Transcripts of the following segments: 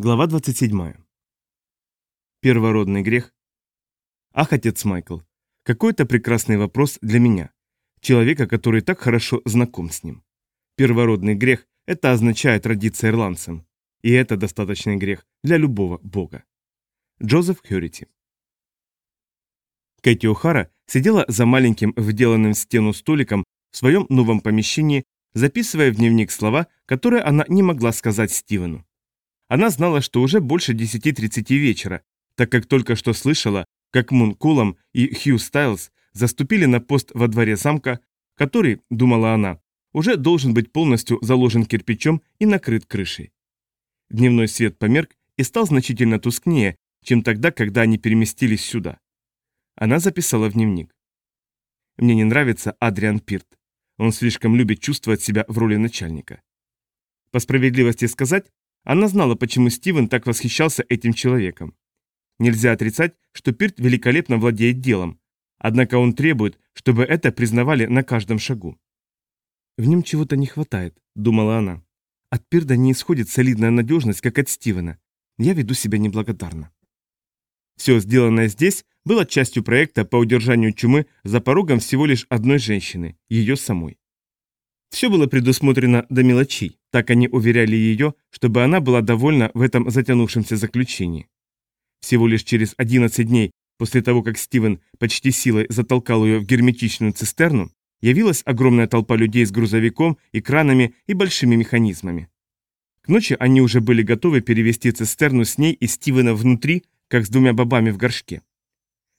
Глава 27. Первородный грех. Ах, отец Майкл, какой это прекрасный вопрос для меня, человека, который так хорошо знаком с ним. Первородный грех – это означает родиться ирландцем, и это достаточный грех для любого бога. Джозеф Хьюрити. Кэти О'Хара сидела за маленьким вделанным в стену столиком в своем новом помещении, записывая в дневник слова, которые она не могла сказать Стивену. Она знала, что уже больше 10.30 вечера, так как только что слышала, как Мун Кулам и Хью Стайлз заступили на пост во дворе замка, который, думала она, уже должен быть полностью заложен кирпичом и накрыт крышей. Дневной свет померк и стал значительно тускнее, чем тогда, когда они переместились сюда. Она записала в дневник. «Мне не нравится Адриан Пирт. Он слишком любит чувствовать себя в роли начальника. По справедливости сказать, она знала, почему Стивен так восхищался этим человеком. Нельзя отрицать, что Пирт великолепно владеет делом, однако он требует, чтобы это признавали на каждом шагу. «В нем чего-то не хватает», — думала она. «От Пирда не исходит солидная надежность, как от Стивена. Я веду себя неблагодарно». Все сделанное здесь было частью проекта по удержанию чумы за порогом всего лишь одной женщины, ее самой. Все было предусмотрено до мелочей, так они уверяли ее, чтобы она была довольна в этом затянувшемся заключении. Всего лишь через 11 дней после того, как Стивен почти силой затолкал ее в герметичную цистерну, явилась огромная толпа людей с грузовиком, экранами и большими механизмами. К ночи они уже были готовы перевести цистерну с ней и Стивена внутри, как с двумя бобами в горшке.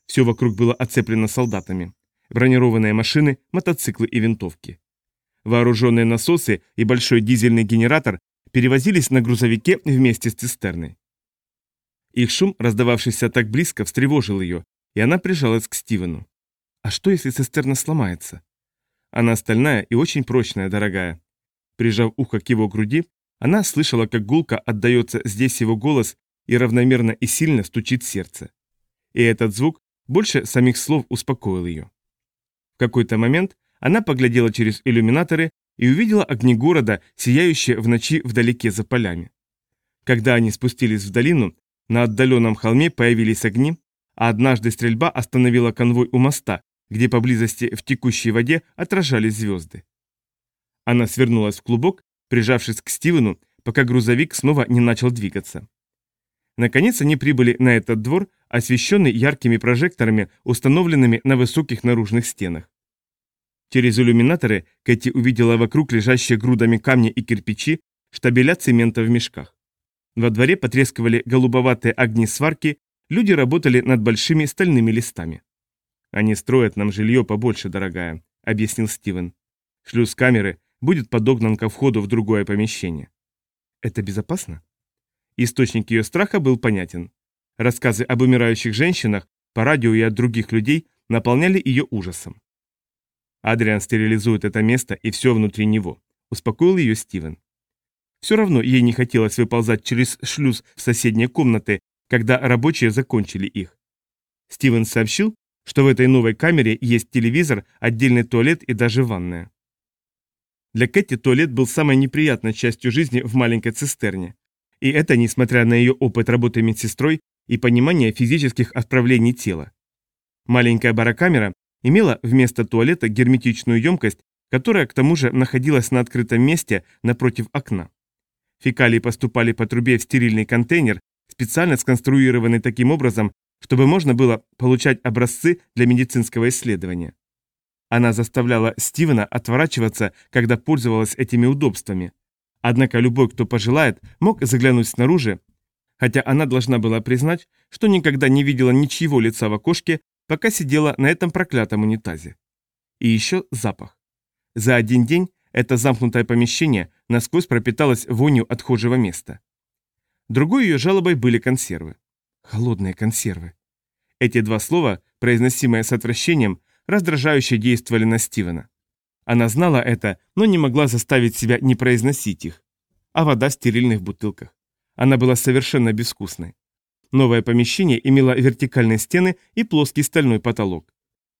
Все вокруг было оцеплено солдатами. Бронированные машины, мотоциклы и винтовки. Вооруженные насосы и большой дизельный генератор перевозились на грузовике вместе с цистерной. Их шум, раздававшийся так близко, встревожил ее, и она прижалась к Стивену. «А что, если цистерна сломается?» Она стальная и очень прочная, дорогая. Прижав ухо к его груди, она слышала, как гулко отдается здесь его голос и равномерно и сильно стучит сердце. И этот звук больше самих слов успокоил ее. В какой-то момент она поглядела через иллюминаторы и увидела огни города, сияющие в ночи вдалеке за полями. Когда они спустились в долину, на отдаленном холме появились огни, а однажды стрельба остановила конвой у моста, где поблизости в текущей воде отражались звезды. Она свернулась в клубок, прижавшись к Стивену, пока грузовик снова не начал двигаться. Наконец они прибыли на этот двор, освещенный яркими прожекторами, установленными на высоких наружных стенах. Через иллюминаторы Кэти увидела вокруг лежащие грудами камни и кирпичи, штабеля цемента в мешках. Во дворе потрескивали голубоватые огни сварки, люди работали над большими стальными листами. «Они строят нам жилье побольше, дорогая», — объяснил Стивен. «Шлюз камеры будет подогнан ко входу в другое помещение». «Это безопасно?» Источник ее страха был понятен. Рассказы об умирающих женщинах по радио и от других людей наполняли ее ужасом. Адриан стерилизует это место и все внутри него. Успокоил ее Стивен. Все равно ей не хотелось выползать через шлюз в соседние комнаты, когда рабочие закончили их. Стивен сообщил, что в этой новой камере есть телевизор, отдельный туалет и даже ванная. Для Кэти туалет был самой неприятной частью жизни в маленькой цистерне. И это несмотря на ее опыт работы медсестрой и понимание физических отправлений тела. Маленькая барокамера имела вместо туалета герметичную емкость, которая к тому же находилась на открытом месте напротив окна. Фекалии поступали по трубе в стерильный контейнер, специально сконструированный таким образом, чтобы можно было получать образцы для медицинского исследования. Она заставляла Стивена отворачиваться, когда пользовалась этими удобствами. Однако любой, кто пожелает, мог заглянуть снаружи, хотя она должна была признать, что никогда не видела ничьего лица в окошке, пока сидела на этом проклятом унитазе. И еще запах. За один день это замкнутое помещение насквозь пропиталось вонью отхожего места. Другой ее жалобой были консервы. Холодные консервы. Эти два слова, произносимые с отвращением, раздражающе действовали на Стивена. Она знала это, но не могла заставить себя не произносить их. А вода в стерильных бутылках. Она была совершенно безвкусной. Новое помещение имело вертикальные стены и плоский стальной потолок.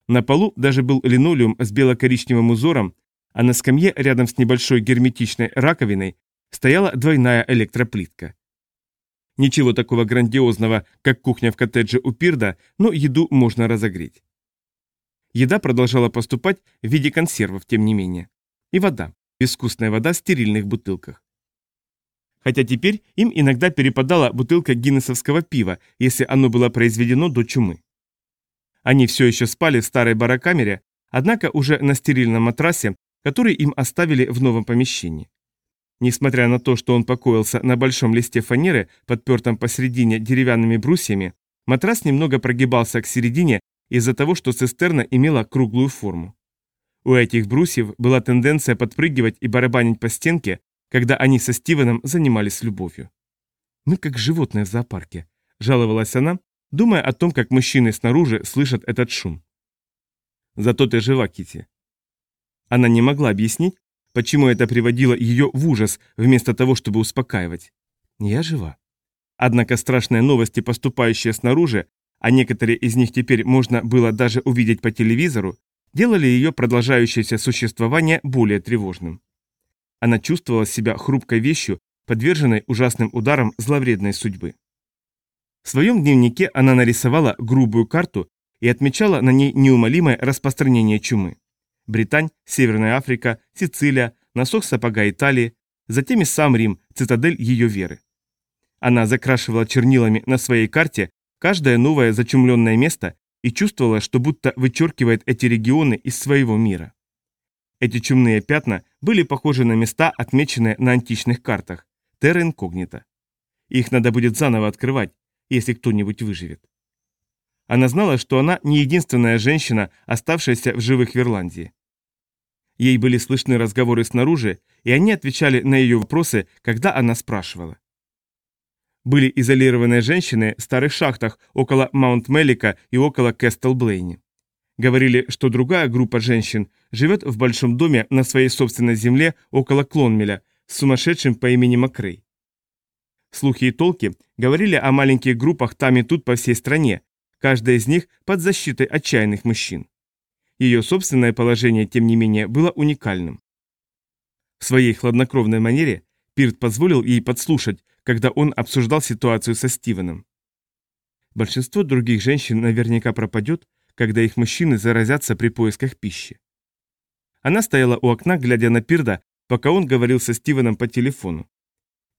На полу даже был линолеум с бело-коричневым узором, а на скамье рядом с небольшой герметичной раковиной стояла двойная электроплитка. Ничего такого грандиозного, как кухня в коттедже у Пирда, но еду можно разогреть. Еда продолжала поступать в виде консервов, тем не менее. И вода, безвкусная вода в стерильных бутылках. Хотя теперь им иногда перепадала бутылка гиннесовского пива, если оно было произведено до чумы. Они все еще спали в старой барокамере, однако уже на стерильном матрасе, который им оставили в новом помещении. Несмотря на то, что он покоился на большом листе фанеры, подпертом посередине деревянными брусьями, матрас немного прогибался к середине из-за того, что цистерна имела круглую форму. У этих брусьев была тенденция подпрыгивать и барабанить по стенке, когда они со Стивеном занимались любовью. «Мы как животные в зоопарке», – жаловалась она, думая о том, как мужчины снаружи слышат этот шум. «Зато ты жива, Кити. Она не могла объяснить, почему это приводило ее в ужас, вместо того, чтобы успокаивать. «Я жива». Однако страшные новости, поступающие снаружи, а некоторые из них теперь можно было даже увидеть по телевизору, делали ее продолжающееся существование более тревожным. Она чувствовала себя хрупкой вещью, подверженной ужасным ударам зловредной судьбы. В своем дневнике она нарисовала грубую карту и отмечала на ней неумолимое распространение чумы. Британь, Северная Африка, Сицилия, носок сапога Италии, затем и сам Рим, цитадель ее веры. Она закрашивала чернилами на своей карте каждое новое зачумленное место и чувствовала, что будто вычеркивает эти регионы из своего мира. Эти чумные пятна были похожи на места, отмеченные на античных картах, терра инкогнито. Их надо будет заново открывать, если кто-нибудь выживет. Она знала, что она не единственная женщина, оставшаяся в живых в Ирландии. Ей были слышны разговоры снаружи, и они отвечали на ее вопросы, когда она спрашивала. Были изолированные женщины в старых шахтах около Маунт-Меллика и около Кэстл-Блейни. Говорили, что другая группа женщин живет в большом доме на своей собственной земле около Клонмеля с сумасшедшим по имени Макрей. Слухи и толки говорили о маленьких группах там и тут по всей стране, каждая из них под защитой отчаянных мужчин. Ее собственное положение, тем не менее, было уникальным. В своей хладнокровной манере Пирт позволил ей подслушать, когда он обсуждал ситуацию со Стивеном. Большинство других женщин наверняка пропадет, когда их мужчины заразятся при поисках пищи. Она стояла у окна, глядя на Пирда, пока он говорил со Стивеном по телефону.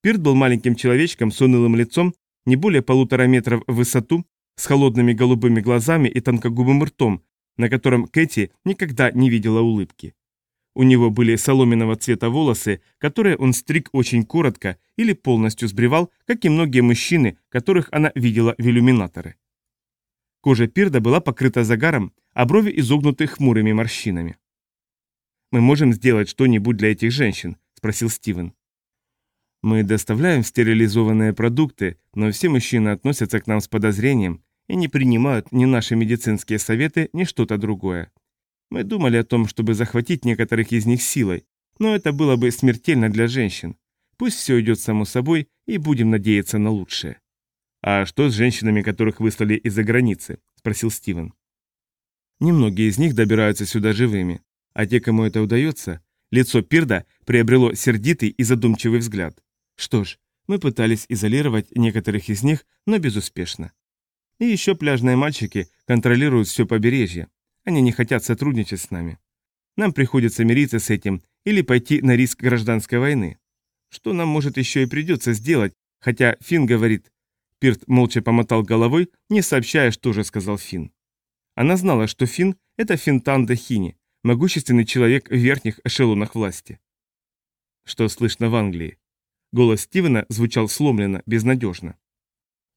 Пирд был маленьким человечком с унылым лицом, не более полутора метров в высоту, с холодными голубыми глазами и тонкогубым ртом, на котором Кэти никогда не видела улыбки. У него были соломенного цвета волосы, которые он стриг очень коротко или полностью сбривал, как и многие мужчины, которых она видела в иллюминаторы. Кожа Пирда была покрыта загаром, а брови изогнуты хмурыми морщинами. «Мы можем сделать что-нибудь для этих женщин?» – спросил Стивен. «Мы доставляем стерилизованные продукты, но все мужчины относятся к нам с подозрением и не принимают ни наши медицинские советы, ни что-то другое. Мы думали о том, чтобы захватить некоторых из них силой, но это было бы смертельно для женщин. Пусть все идет само собой, и будем надеяться на лучшее». «А что с женщинами, которых выслали из-за границы?» – спросил Стивен. Немногие из них добираются сюда живыми, а те, кому это удается, лицо Пирда приобрело сердитый и задумчивый взгляд. Что ж, мы пытались изолировать некоторых из них, но безуспешно. И еще пляжные мальчики контролируют все побережье. Они не хотят сотрудничать с нами. Нам приходится мириться с этим или пойти на риск гражданской войны. Что нам, может, еще и придется сделать, хотя Финн говорит, Пирт молча помотал головой, не сообщая, что же сказал Финн. Она знала, что Финн – это Финтан Хини, могущественный человек в верхних эшелонах власти. Что слышно в Англии? Голос Стивена звучал сломленно, безнадежно.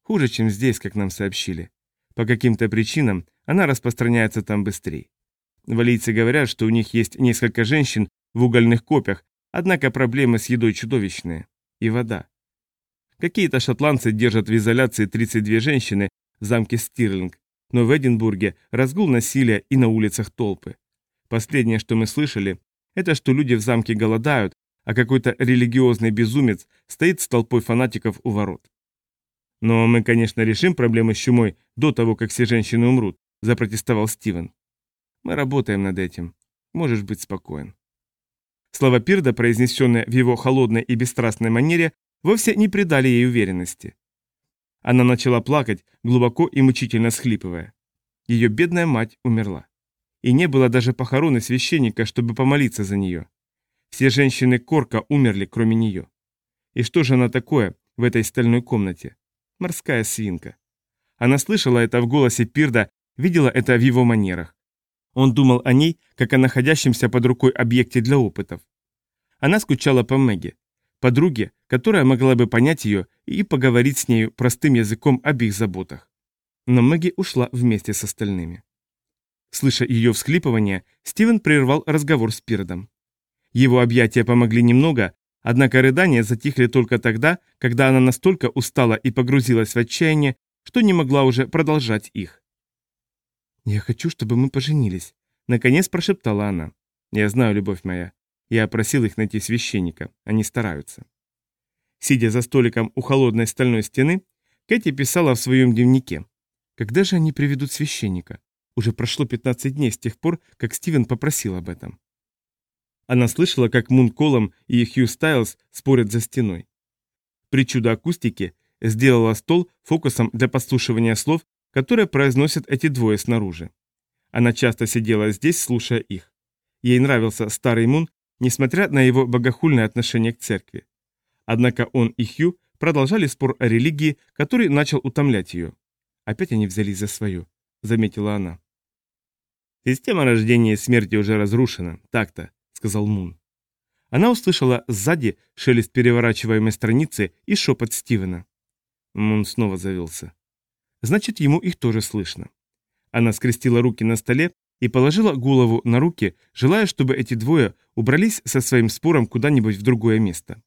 Хуже, чем здесь, как нам сообщили. По каким-то причинам она распространяется там быстрее. Валийцы говорят, что у них есть несколько женщин в угольных копях, однако проблемы с едой чудовищные. И вода. Какие-то шотландцы держат в изоляции 32 женщины в замке Стирлинг, но в Эдинбурге разгул насилия и на улицах толпы. Последнее, что мы слышали, это что люди в замке голодают, а какой-то религиозный безумец стоит с толпой фанатиков у ворот. Но мы, конечно, решим проблемы с чумой до того, как все женщины умрут, запротестовал Стивен. Мы работаем над этим. Можешь быть спокоен. Слова Пирда, произнесенные в его холодной и бесстрастной манере, вовсе не придали ей уверенности. Она начала плакать, глубоко и мучительно схлипывая. Ее бедная мать умерла. И не было даже похороны священника, чтобы помолиться за нее. Все женщины Корка умерли, кроме нее. И что же она такое в этой стальной комнате? Морская свинка. Она слышала это в голосе Пирда, видела это в его манерах. Он думал о ней, как о находящемся под рукой объекте для опытов. Она скучала по Мэгги, подруге, которая могла бы понять ее и поговорить с нею простым языком об их заботах. Но Мэгги ушла вместе с остальными. Слыша ее всхлипывание, Стивен прервал разговор с Пирдом. Его объятия помогли немного, однако рыдания затихли только тогда, когда она настолько устала и погрузилась в отчаяние, что не могла уже продолжать их. «Я хочу, чтобы мы поженились», — наконец прошептала она. «Я знаю, любовь моя. Я просил их найти священника. Они стараются». Сидя за столиком у холодной стальной стены, Кэти писала в своем дневнике. «Когда же они приведут священника? Уже прошло 15 дней с тех пор, как Стивен попросил об этом». Она слышала, как Мун Колом и Хью Стайлз спорят за стеной. Причуда акустики сделала стол фокусом для послушивания слов, которые произносят эти двое снаружи. Она часто сидела здесь, слушая их. Ей нравился старый Мун, несмотря на его богохульное отношение к церкви. Однако он и Хью продолжали спор о религии, который начал утомлять ее. Опять они взялись за свое, заметила она. Система рождения и смерти уже разрушена, так-то, сказал Мун. Она услышала сзади шелест переворачиваемой страницы и шепот Стивена. Мун снова завелся значит ему их тоже слышно. Она скрестила руки на столе и положила голову на руки, желая, чтобы эти двое убрались со своим спором куда-нибудь в другое место.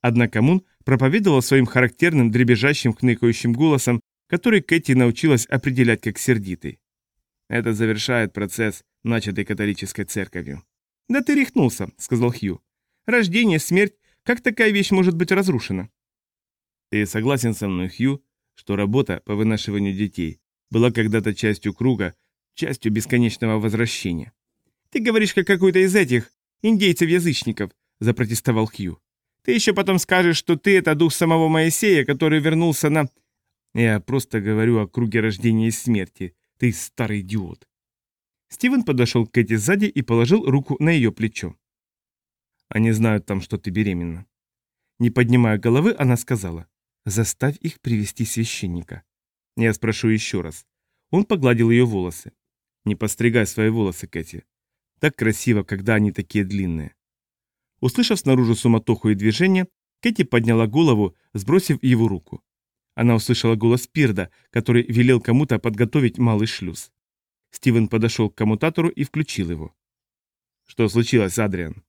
Однако Мун проповедовал своим характерным дребезжащим хныкающим голосом, который Кэти научилась определять как сердитый. Это завершает процесс, начатый католической церковью. «Да ты рехнулся», — сказал Хью. «Рождение, смерть, как такая вещь может быть разрушена?» «Ты согласен со мной, Хью, что работа по вынашиванию детей была когда-то частью круга, частью бесконечного возвращения. «Ты говоришь, как какой-то из этих индейцев-язычников», — запротестовал Хью. «Ты еще потом скажешь, что ты — это дух самого Моисея, который вернулся на...» «Я просто говорю о круге рождения и смерти. Ты старый идиот». Стивен подошел к Кэти сзади и положил руку на ее плечо. «Они знают там, что ты беременна». Не поднимая головы, она сказала. Заставь их привести священника. Я спрошу еще раз. Он погладил ее волосы. Не постригай свои волосы, Кэти. Так красиво, когда они такие длинные. Услышав снаружи суматоху и движение, Кэти подняла голову, сбросив его руку. Она услышала голос Пирда, который велел кому-то подготовить малый шлюз. Стивен подошел к коммутатору и включил его. «Что случилось, Адриан?»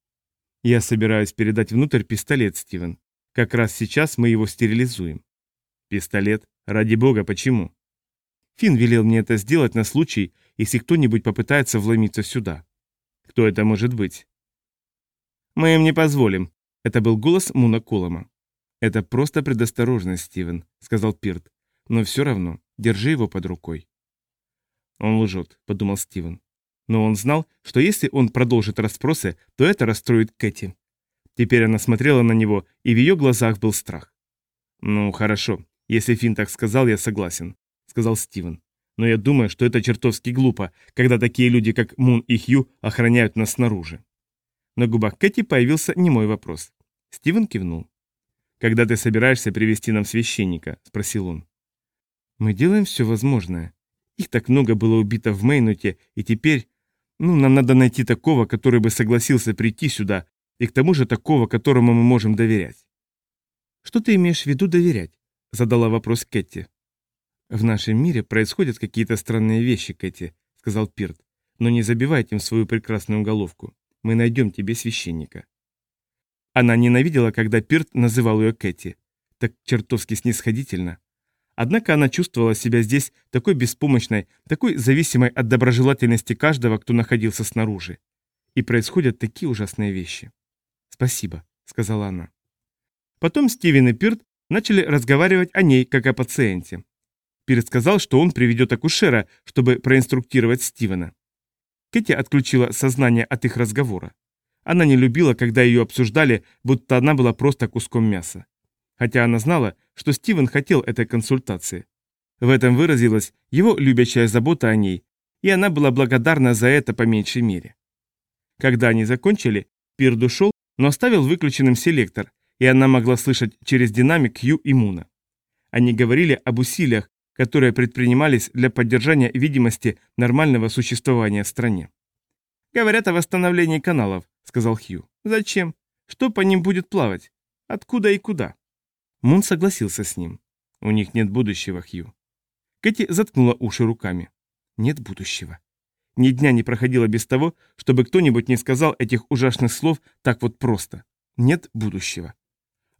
«Я собираюсь передать внутрь пистолет, Стивен. Как раз сейчас мы его стерилизуем. Пистолет? Ради бога, почему? Финн велел мне это сделать на случай, если кто-нибудь попытается вломиться сюда. Кто это может быть? Мы им не позволим. Это был голос Муна Колома. Это просто предосторожность, Стивен, сказал Пирт. Но все равно, держи его под рукой. Он лжет, подумал Стивен. Но он знал, что если он продолжит расспросы, то это расстроит Кэти. Теперь она смотрела на него, и в ее глазах был страх. «Ну, хорошо. Если Финн так сказал, я согласен», — сказал Стивен. «Но я думаю, что это чертовски глупо, когда такие люди, как Мун и Хью, охраняют нас снаружи». На губах Кэти появился немой вопрос. Стивен кивнул. «Когда ты собираешься привести нам священника?» — спросил он. «Мы делаем все возможное. Их так много было убито в Мейнуте, и теперь... Ну, нам надо найти такого, который бы согласился прийти сюда, и к тому же такого, которому мы можем доверять. «Что ты имеешь в виду доверять?» – задала вопрос Кэти. «В нашем мире происходят какие-то странные вещи, Кэти», – сказал Пирт. «Но не забивайте им свою прекрасную головку. Мы найдем тебе священника». Она ненавидела, когда Пирт называл ее Кэти. Так чертовски снисходительно. Однако она чувствовала себя здесь такой беспомощной, такой зависимой от доброжелательности каждого, кто находился снаружи. И происходят такие ужасные вещи. «Спасибо», — сказала она. Потом Стивен и Пирт начали разговаривать о ней, как о пациенте. Пирт сказал, что он приведет акушера, чтобы проинструктировать Стивена. Кэти отключила сознание от их разговора. Она не любила, когда ее обсуждали, будто она была просто куском мяса. хотя она знала, что Стивен хотел этой консультации. В этом выразилась его любящая забота о ней, и она была благодарна за это по меньшей мере. Когда они закончили, Пирд ушел, но оставил выключенным селектор, и она могла слышать через динамик Ю и Муна. Они говорили об усилиях, которые предпринимались для поддержания видимости нормального существования в стране. «Говорят о восстановлении каналов», — сказал Хью. «Зачем? Что по ним будет плавать? Откуда и куда?» Мун согласился с ним. «У них нет будущего, Хью». Кэти заткнула уши руками. «Нет будущего». Ни дня не проходило без того, чтобы кто-нибудь не сказал этих ужасных слов так вот просто. Нет будущего.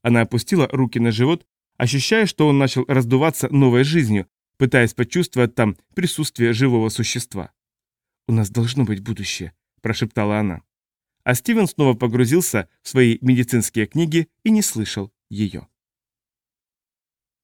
Она опустила руки на живот, ощущая, что он начал раздуваться новой жизнью, пытаясь почувствовать там присутствие живого существа. «У нас должно быть будущее», – прошептала она. А Стивен снова погрузился в свои медицинские книги и не слышал ее.